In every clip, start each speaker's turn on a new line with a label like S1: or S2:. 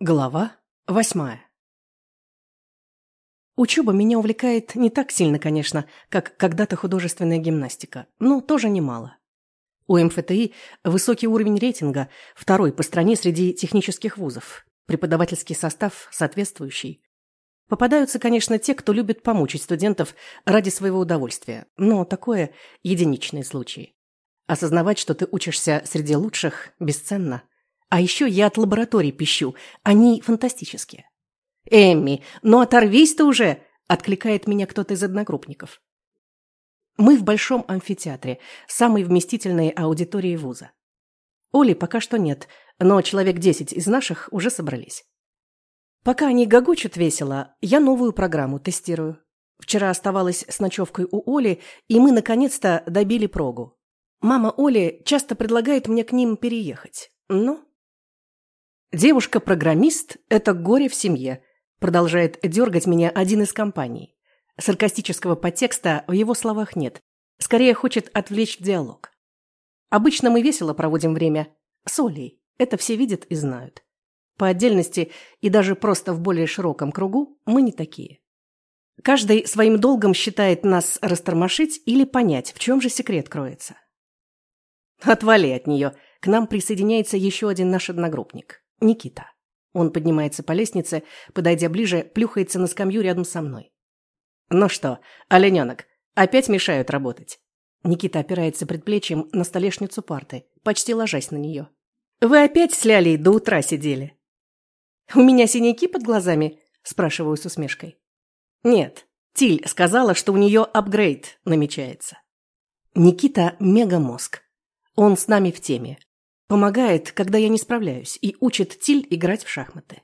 S1: Глава восьмая Учеба меня увлекает не так сильно, конечно, как когда-то художественная гимнастика, но тоже немало. У МФТИ высокий уровень рейтинга, второй по стране среди технических вузов, преподавательский состав соответствующий. Попадаются, конечно, те, кто любит помучить студентов ради своего удовольствия, но такое – единичные случаи. Осознавать, что ты учишься среди лучших, бесценно – а еще я от лабораторий пищу. Они фантастические. «Эмми, ну оторвись ты уже!» – откликает меня кто-то из одногруппников. Мы в большом амфитеатре, самой вместительной аудитории вуза. Оли пока что нет, но человек десять из наших уже собрались. Пока они гогочут весело, я новую программу тестирую. Вчера оставалась с ночевкой у Оли, и мы наконец-то добили прогу. Мама Оли часто предлагает мне к ним переехать, но Девушка-программист – это горе в семье, продолжает дергать меня один из компаний. Саркастического подтекста в его словах нет. Скорее хочет отвлечь диалог. Обычно мы весело проводим время. С Олей. Это все видят и знают. По отдельности и даже просто в более широком кругу мы не такие. Каждый своим долгом считает нас растормошить или понять, в чем же секрет кроется. Отвали от нее. К нам присоединяется еще один наш одногруппник. Никита. Он поднимается по лестнице, подойдя ближе, плюхается на скамью рядом со мной. «Ну что, олененок, опять мешают работать?» Никита опирается предплечьем на столешницу парты, почти ложась на нее. «Вы опять с Лялей до утра сидели?» «У меня синяки под глазами?» – спрашиваю с усмешкой. «Нет, Тиль сказала, что у нее апгрейд намечается». Никита – мегамозг. Он с нами в теме. Помогает, когда я не справляюсь, и учит Тиль играть в шахматы.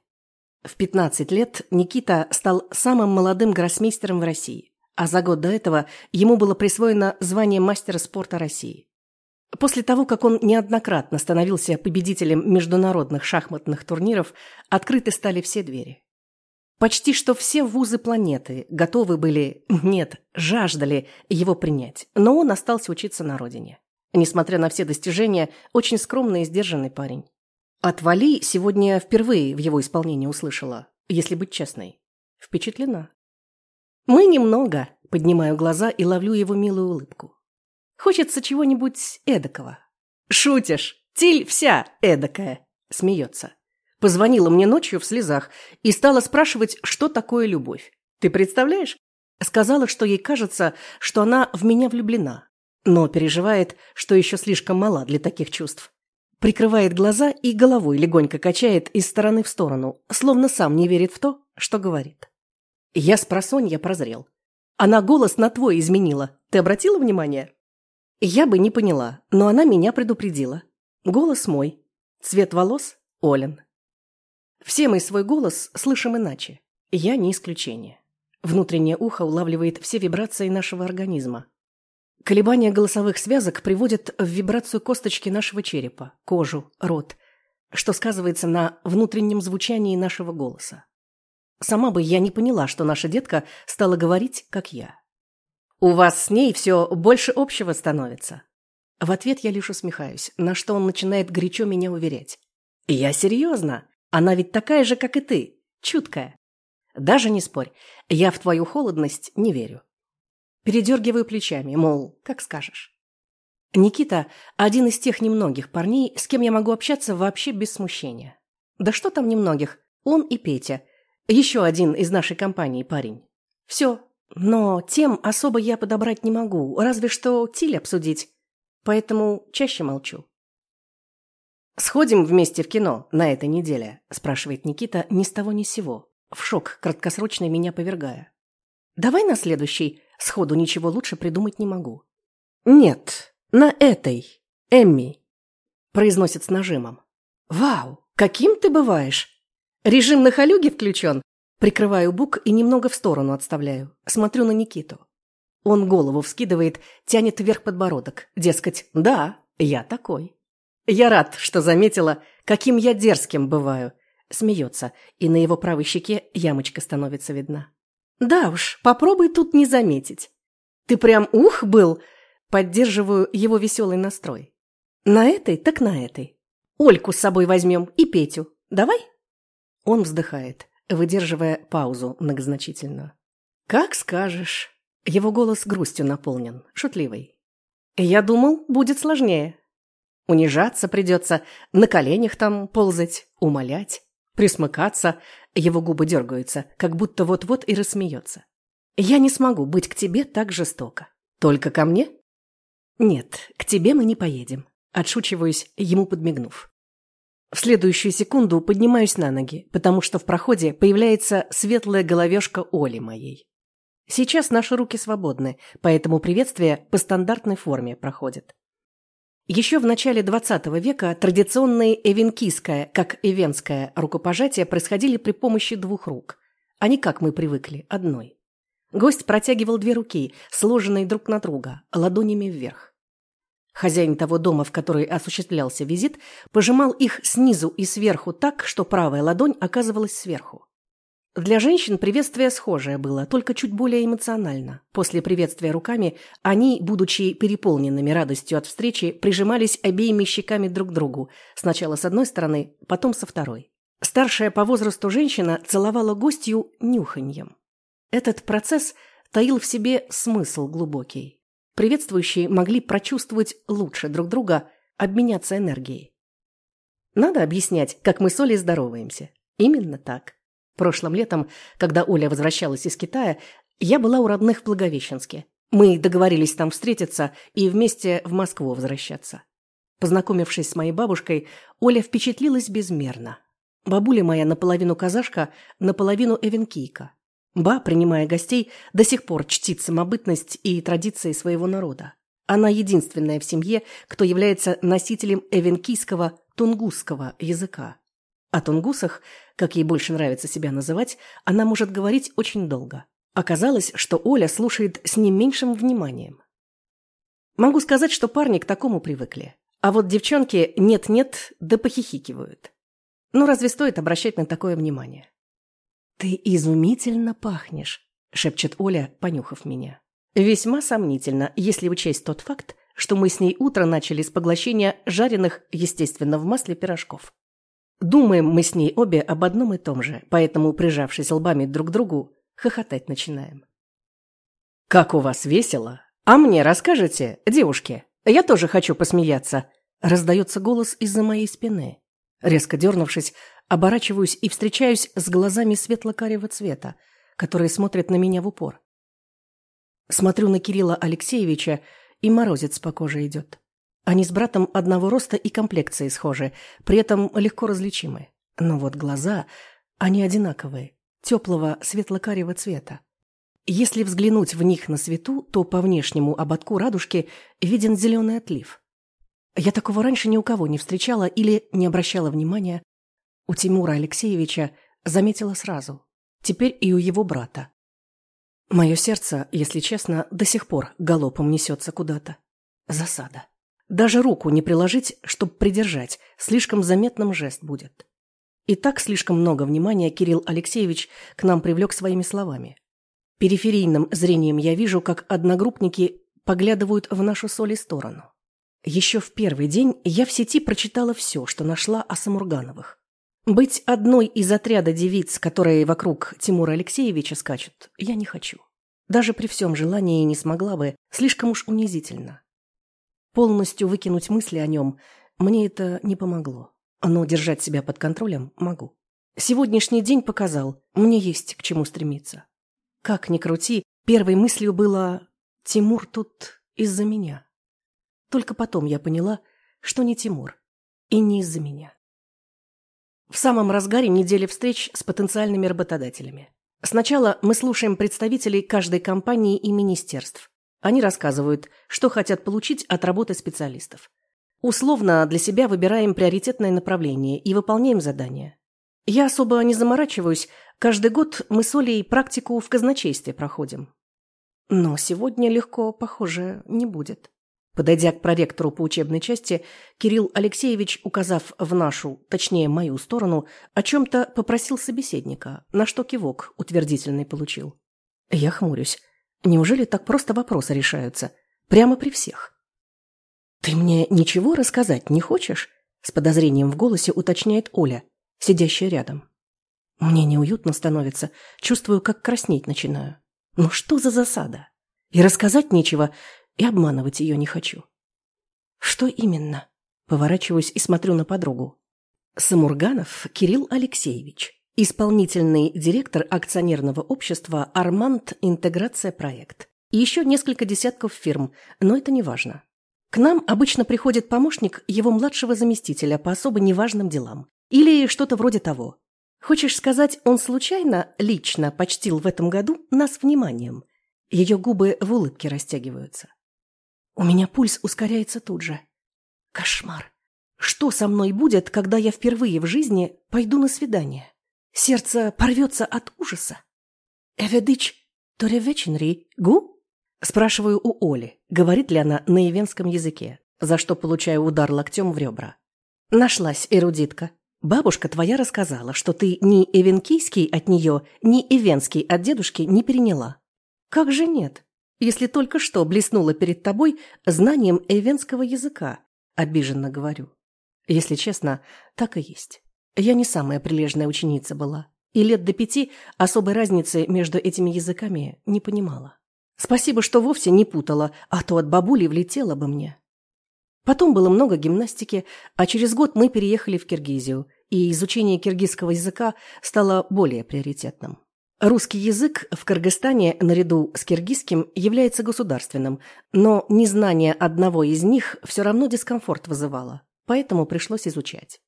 S1: В 15 лет Никита стал самым молодым гроссмейстером в России, а за год до этого ему было присвоено звание мастера спорта России. После того, как он неоднократно становился победителем международных шахматных турниров, открыты стали все двери. Почти что все вузы планеты готовы были, нет, жаждали его принять, но он остался учиться на родине. Несмотря на все достижения, очень скромный и сдержанный парень. От Вали сегодня впервые в его исполнении услышала, если быть честной. Впечатлена. Мы немного, поднимаю глаза и ловлю его милую улыбку. Хочется чего-нибудь эдакого. Шутишь? Тиль вся эдакая, смеется. Позвонила мне ночью в слезах и стала спрашивать, что такое любовь. Ты представляешь? Сказала, что ей кажется, что она в меня влюблена но переживает, что еще слишком мала для таких чувств. Прикрывает глаза и головой легонько качает из стороны в сторону, словно сам не верит в то, что говорит. Я с просонья прозрел. Она голос на твой изменила. Ты обратила внимание? Я бы не поняла, но она меня предупредила. Голос мой. Цвет волос – Олен. Все мы свой голос слышим иначе. Я не исключение. Внутреннее ухо улавливает все вибрации нашего организма, Колебания голосовых связок приводят в вибрацию косточки нашего черепа, кожу, рот, что сказывается на внутреннем звучании нашего голоса. Сама бы я не поняла, что наша детка стала говорить, как я. «У вас с ней все больше общего становится». В ответ я лишь усмехаюсь, на что он начинает горячо меня уверять. «Я серьезно. Она ведь такая же, как и ты. Чуткая. Даже не спорь, я в твою холодность не верю. Передергиваю плечами, мол, как скажешь. Никита – один из тех немногих парней, с кем я могу общаться вообще без смущения. Да что там немногих, он и Петя. Еще один из нашей компании парень. Все. Но тем особо я подобрать не могу, разве что Тиль обсудить. Поэтому чаще молчу. «Сходим вместе в кино на этой неделе?» – спрашивает Никита ни с того ни сего, в шок краткосрочный меня повергая. «Давай на следующий», Сходу ничего лучше придумать не могу. «Нет, на этой, Эмми», – произносит с нажимом. «Вау, каким ты бываешь! Режим на халюге включен?» Прикрываю бук и немного в сторону отставляю. Смотрю на Никиту. Он голову вскидывает, тянет вверх подбородок. Дескать, да, я такой. Я рад, что заметила, каким я дерзким бываю. Смеется, и на его правой щеке ямочка становится видна. Да уж, попробуй тут не заметить. Ты прям ух был, поддерживаю его веселый настрой. На этой, так на этой. Ольку с собой возьмем и Петю. Давай? Он вздыхает, выдерживая паузу многозначительную. «Как скажешь». Его голос грустью наполнен, шутливый. «Я думал, будет сложнее. Унижаться придется, на коленях там ползать, умолять, присмыкаться». Его губы дергаются, как будто вот-вот и рассмеется. «Я не смогу быть к тебе так жестоко. Только ко мне?» «Нет, к тебе мы не поедем», — отшучиваюсь, ему подмигнув. В следующую секунду поднимаюсь на ноги, потому что в проходе появляется светлая головешка Оли моей. Сейчас наши руки свободны, поэтому приветствие по стандартной форме проходит. Еще в начале XX века традиционные эвенкийское, как эвенское рукопожатие происходили при помощи двух рук, а не как мы привыкли, одной. Гость протягивал две руки, сложенные друг на друга, ладонями вверх. Хозяин того дома, в который осуществлялся визит, пожимал их снизу и сверху так, что правая ладонь оказывалась сверху. Для женщин приветствие схожее было, только чуть более эмоционально. После приветствия руками они, будучи переполненными радостью от встречи, прижимались обеими щеками друг к другу, сначала с одной стороны, потом со второй. Старшая по возрасту женщина целовала гостью нюханьем. Этот процесс таил в себе смысл глубокий. Приветствующие могли прочувствовать лучше друг друга, обменяться энергией. Надо объяснять, как мы с Олей здороваемся. Именно так. Прошлым летом, когда Оля возвращалась из Китая, я была у родных в Благовещенске. Мы договорились там встретиться и вместе в Москву возвращаться. Познакомившись с моей бабушкой, Оля впечатлилась безмерно. Бабуля моя наполовину казашка, наполовину эвенкийка. Ба, принимая гостей, до сих пор чтит самобытность и традиции своего народа. Она единственная в семье, кто является носителем эвенкийского тунгусского языка. О тунгусах, как ей больше нравится себя называть, она может говорить очень долго. Оказалось, что Оля слушает с не меньшим вниманием. Могу сказать, что парни к такому привыкли. А вот девчонки нет-нет, да похихикивают. Ну разве стоит обращать на такое внимание? «Ты изумительно пахнешь», — шепчет Оля, понюхав меня. Весьма сомнительно, если учесть тот факт, что мы с ней утро начали с поглощения жареных, естественно, в масле пирожков. Думаем мы с ней обе об одном и том же, поэтому, прижавшись лбами друг к другу, хохотать начинаем. «Как у вас весело! А мне расскажете, девушки? Я тоже хочу посмеяться!» Раздается голос из-за моей спины. Резко дернувшись, Оборачиваюсь и встречаюсь с глазами светло-карего цвета, которые смотрят на меня в упор. Смотрю на Кирилла Алексеевича, и морозец по коже идет. Они с братом одного роста и комплекции схожи, при этом легко различимы. Но вот глаза, они одинаковые, теплого светло-карего цвета. Если взглянуть в них на свету, то по внешнему ободку радужки виден зеленый отлив. Я такого раньше ни у кого не встречала или не обращала внимания, у Тимура Алексеевича заметила сразу. Теперь и у его брата. Мое сердце, если честно, до сих пор галопом несется куда-то. Засада. Даже руку не приложить, чтобы придержать, слишком заметным жест будет. И так слишком много внимания Кирилл Алексеевич к нам привлек своими словами. Периферийным зрением я вижу, как одногруппники поглядывают в нашу соли сторону. Еще в первый день я в сети прочитала все, что нашла о Самургановых. Быть одной из отряда девиц, которые вокруг Тимура Алексеевича скачут, я не хочу. Даже при всем желании не смогла бы, слишком уж унизительно. Полностью выкинуть мысли о нем мне это не помогло, но держать себя под контролем могу. Сегодняшний день показал, мне есть к чему стремиться. Как ни крути, первой мыслью было «Тимур тут из-за меня». Только потом я поняла, что не Тимур и не из-за меня. В самом разгаре недели встреч с потенциальными работодателями. Сначала мы слушаем представителей каждой компании и министерств. Они рассказывают, что хотят получить от работы специалистов. Условно для себя выбираем приоритетное направление и выполняем задания. Я особо не заморачиваюсь, каждый год мы с Олей практику в казначействе проходим. Но сегодня легко, похоже, не будет. Подойдя к проректору по учебной части, Кирилл Алексеевич, указав в нашу, точнее мою сторону, о чем-то попросил собеседника, на что кивок утвердительный получил. Я хмурюсь. Неужели так просто вопросы решаются? Прямо при всех? «Ты мне ничего рассказать не хочешь?» С подозрением в голосе уточняет Оля, сидящая рядом. Мне неуютно становится, чувствую, как краснеть начинаю. Ну что за засада? И рассказать нечего, и обманывать ее не хочу. Что именно? Поворачиваюсь и смотрю на подругу. Самурганов Кирилл Алексеевич, исполнительный директор акционерного общества «Арманд Интеграция Проект». И еще несколько десятков фирм, но это не важно. К нам обычно приходит помощник его младшего заместителя по особо неважным делам. Или что-то вроде того. Хочешь сказать, он случайно, лично почтил в этом году нас вниманием? Ее губы в улыбке растягиваются. У меня пульс ускоряется тут же. Кошмар. Что со мной будет, когда я впервые в жизни пойду на свидание? Сердце порвется от ужаса. «Эведыч, торевеченри, гу?» Спрашиваю у Оли, говорит ли она на ивенском языке, за что получаю удар локтем в ребра. Нашлась эрудитка. Бабушка твоя рассказала, что ты ни эвенкийский от нее, ни ивенский от дедушки не переняла. Как же нет, если только что блеснула перед тобой знанием эвенского языка, обиженно говорю. Если честно, так и есть. Я не самая прилежная ученица была, и лет до пяти особой разницы между этими языками не понимала. Спасибо, что вовсе не путала, а то от бабули влетела бы мне. Потом было много гимнастики, а через год мы переехали в Киргизию, и изучение киргизского языка стало более приоритетным. Русский язык в Кыргызстане наряду с киргизским является государственным, но незнание одного из них все равно дискомфорт вызывало, поэтому пришлось изучать.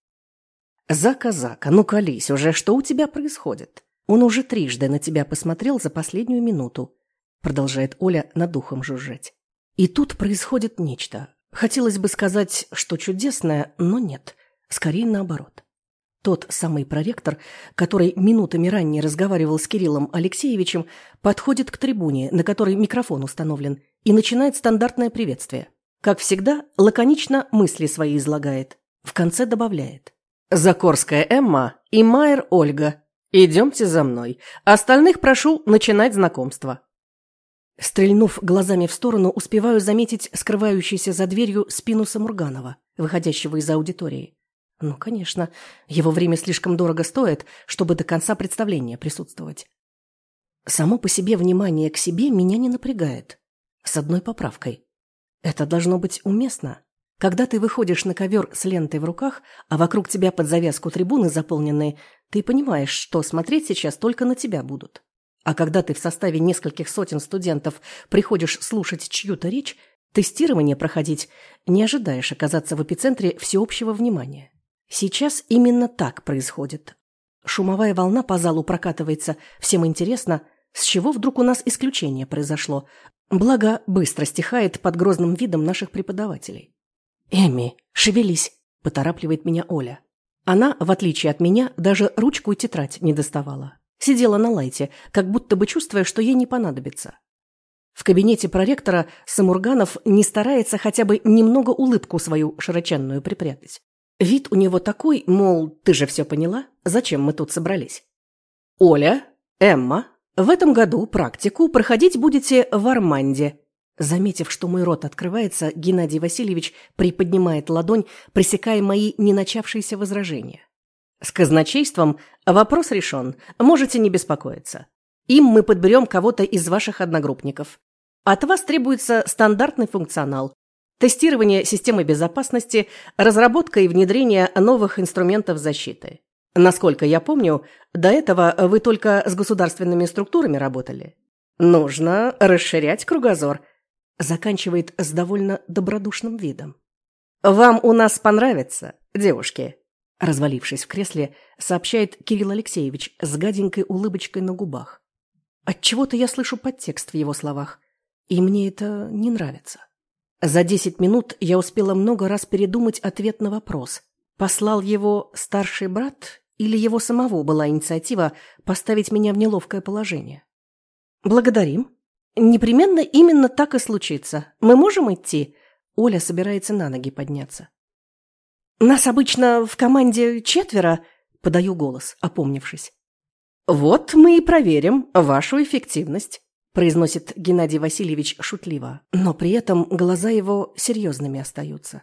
S1: «Зака, Зака, ну колись уже, что у тебя происходит? Он уже трижды на тебя посмотрел за последнюю минуту», продолжает Оля над духом жужжать. И тут происходит нечто. Хотелось бы сказать, что чудесное, но нет. Скорее наоборот. Тот самый проректор, который минутами ранее разговаривал с Кириллом Алексеевичем, подходит к трибуне, на которой микрофон установлен, и начинает стандартное приветствие. Как всегда, лаконично мысли свои излагает. В конце добавляет. «Закорская Эмма и Майер Ольга. Идемте за мной. Остальных прошу начинать знакомство». Стрельнув глазами в сторону, успеваю заметить скрывающуюся за дверью спину Самурганова, выходящего из аудитории. Ну, конечно, его время слишком дорого стоит, чтобы до конца представления присутствовать. Само по себе внимание к себе меня не напрягает. С одной поправкой. Это должно быть уместно. Когда ты выходишь на ковер с лентой в руках, а вокруг тебя под завязку трибуны заполненные, ты понимаешь, что смотреть сейчас только на тебя будут. А когда ты в составе нескольких сотен студентов приходишь слушать чью-то речь, тестирование проходить, не ожидаешь оказаться в эпицентре всеобщего внимания. Сейчас именно так происходит. Шумовая волна по залу прокатывается, всем интересно, с чего вдруг у нас исключение произошло. Благо, быстро стихает под грозным видом наших преподавателей. «Эми, шевелись!» – поторапливает меня Оля. Она, в отличие от меня, даже ручку и тетрадь не доставала. Сидела на лайте, как будто бы чувствуя, что ей не понадобится. В кабинете проректора Самурганов не старается хотя бы немного улыбку свою широченную припрятать. Вид у него такой, мол, ты же все поняла, зачем мы тут собрались? Оля, Эмма, в этом году практику проходить будете в Арманде. Заметив, что мой рот открывается, Геннадий Васильевич приподнимает ладонь, пресекая мои не начавшиеся возражения. С казначейством вопрос решен, можете не беспокоиться. Им мы подберем кого-то из ваших одногруппников. От вас требуется стандартный функционал, тестирование системы безопасности, разработка и внедрение новых инструментов защиты. Насколько я помню, до этого вы только с государственными структурами работали. Нужно расширять кругозор. Заканчивает с довольно добродушным видом. Вам у нас понравится, девушки. Развалившись в кресле, сообщает Кирилл Алексеевич с гаденькой улыбочкой на губах. Отчего-то я слышу подтекст в его словах, и мне это не нравится. За десять минут я успела много раз передумать ответ на вопрос. Послал его старший брат или его самого была инициатива поставить меня в неловкое положение? Благодарим. Непременно именно так и случится. Мы можем идти? Оля собирается на ноги подняться. Нас обычно в команде четверо, подаю голос, опомнившись. Вот мы и проверим вашу эффективность произносит Геннадий Васильевич шутливо, но при этом глаза его серьезными остаются.